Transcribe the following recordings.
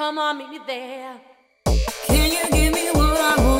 Come on, meet me there. Can you give me what I want?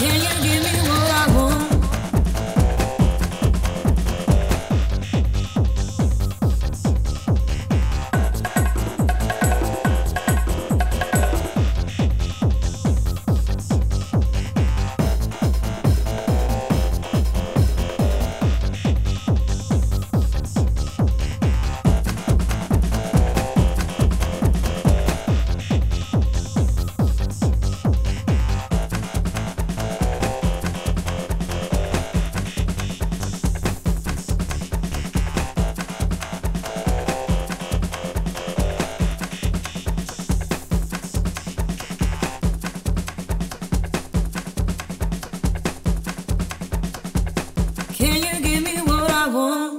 Gel gel düğümünü want.